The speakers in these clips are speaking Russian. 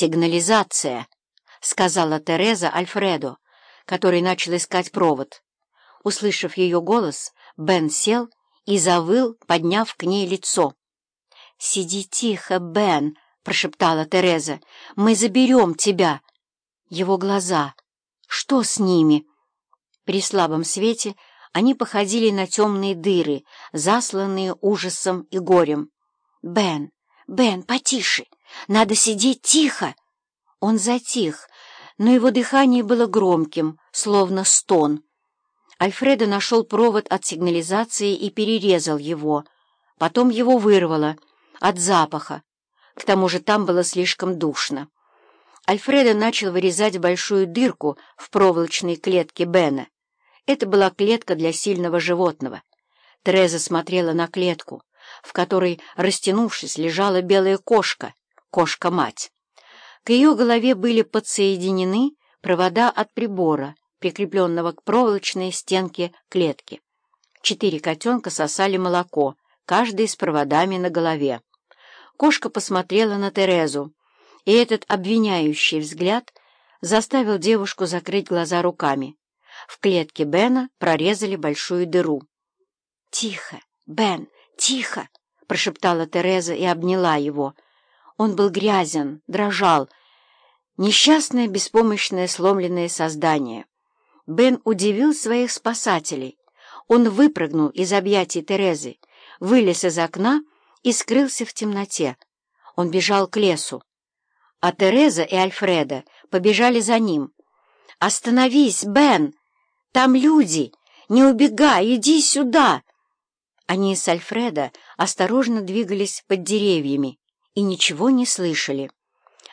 «Сигнализация», — сказала Тереза Альфредо, который начал искать провод. Услышав ее голос, Бен сел и завыл, подняв к ней лицо. «Сиди тихо, Бен», — прошептала Тереза. «Мы заберем тебя». Его глаза. Что с ними? При слабом свете они походили на темные дыры, засланные ужасом и горем. «Бен, Бен, потише! Надо сидеть тихо!» Он затих, но его дыхание было громким, словно стон. Альфредо нашел провод от сигнализации и перерезал его. Потом его вырвало от запаха. К тому же там было слишком душно. Альфредо начал вырезать большую дырку в проволочной клетке Бена. Это была клетка для сильного животного. Тереза смотрела на клетку, в которой, растянувшись, лежала белая кошка, кошка-мать. К ее голове были подсоединены провода от прибора, прикрепленного к проволочной стенке клетки. Четыре котенка сосали молоко, каждый с проводами на голове. Кошка посмотрела на Терезу, и этот обвиняющий взгляд заставил девушку закрыть глаза руками. В клетке Бена прорезали большую дыру. «Тихо, Бен, тихо!» — прошептала Тереза и обняла его — он был грязен, дрожал. Несчастное, беспомощное, сломленное создание. Бен удивил своих спасателей. Он выпрыгнул из объятий Терезы, вылез из окна и скрылся в темноте. Он бежал к лесу. А Тереза и Альфреда побежали за ним. «Остановись, Бен! Там люди! Не убегай, иди сюда!» Они с Альфреда осторожно двигались под деревьями и ничего не слышали,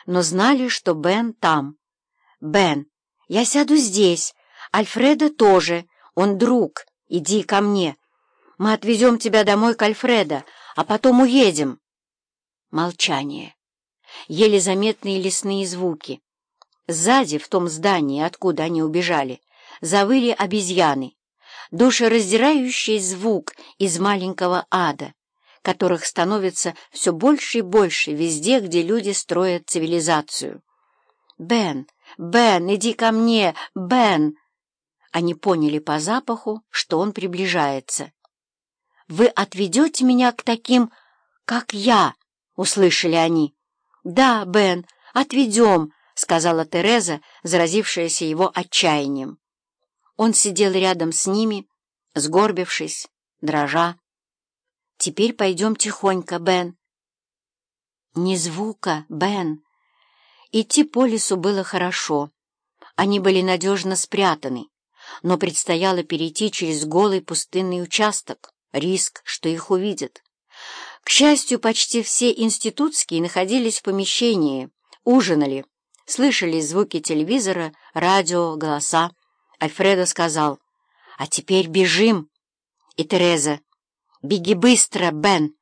но знали, что Бен там. «Бен, я сяду здесь. Альфреда тоже. Он друг. Иди ко мне. Мы отвезем тебя домой к Альфреда, а потом уедем». Молчание. Еле заметные лесные звуки. Сзади, в том здании, откуда они убежали, завыли обезьяны. Душераздирающий звук из маленького ада которых становится все больше и больше везде, где люди строят цивилизацию. «Бен! Бен, иди ко мне! Бен!» Они поняли по запаху, что он приближается. «Вы отведете меня к таким, как я?» — услышали они. «Да, Бен, отведем», — сказала Тереза, заразившаяся его отчаянием. Он сидел рядом с ними, сгорбившись, дрожа. Теперь пойдем тихонько, Бен. Ни звука, Бен. Идти по лесу было хорошо. Они были надежно спрятаны, но предстояло перейти через голый пустынный участок, риск, что их увидят. К счастью, почти все институтские находились в помещении, ужинали, слышали звуки телевизора, радио, голоса. Альфредо сказал, «А теперь бежим!» И Тереза, «Беги быстро, Бен!»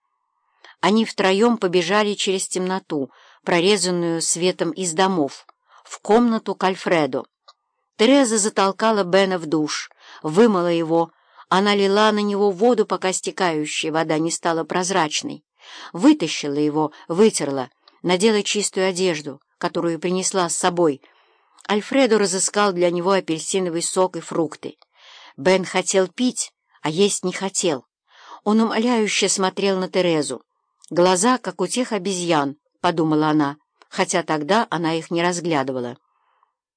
Они втроем побежали через темноту, прорезанную светом из домов, в комнату к Альфреду. Тереза затолкала Бена в душ, вымыла его, она лила на него воду, пока стекающая вода не стала прозрачной, вытащила его, вытерла, надела чистую одежду, которую принесла с собой. Альфредо разыскал для него апельсиновый сок и фрукты. Бен хотел пить, а есть не хотел. Он умоляюще смотрел на Терезу. Глаза, как у тех обезьян, — подумала она, хотя тогда она их не разглядывала.